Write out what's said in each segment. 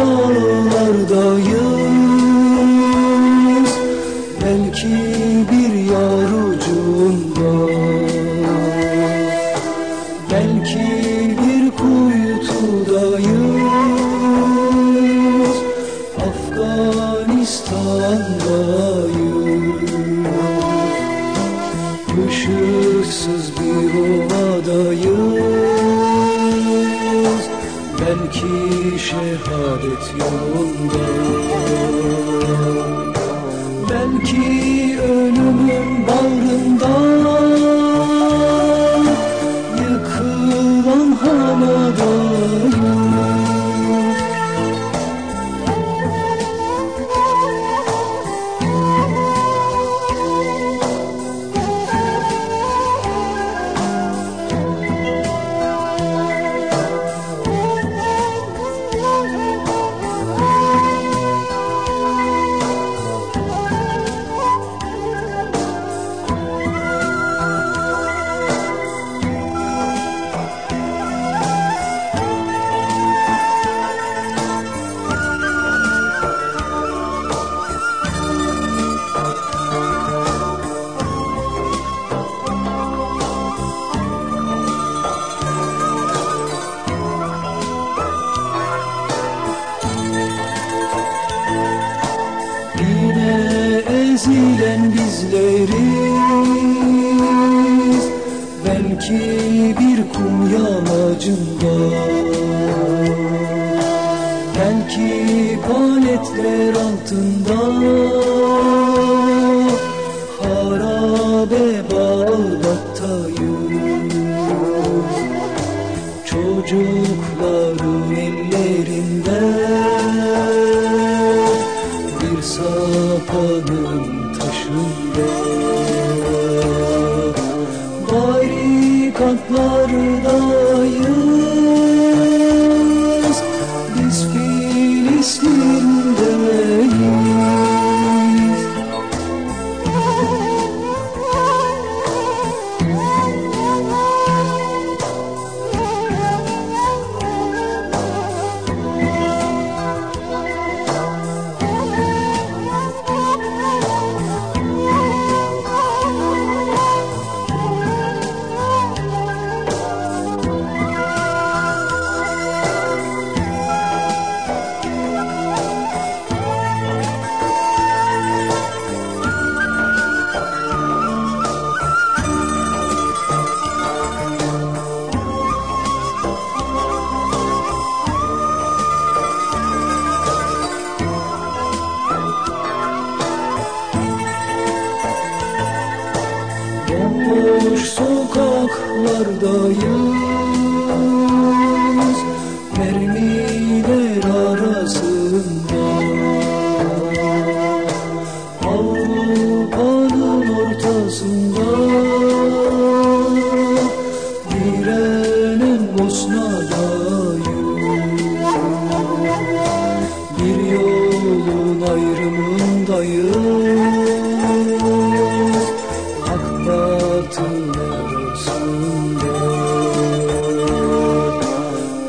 Dağlardayız Belki bir yar ucunda. Belki bir kuytudayız Afganistan'dayız. Işıksız bir ovadayız Belki şehadet yolunda. Belki ölümün bağrında ezilen bizleriz? Belki bir kum yamacında Belki paletler altında Barikatlardayız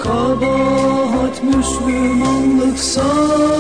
Kabahat Müslümanlıksa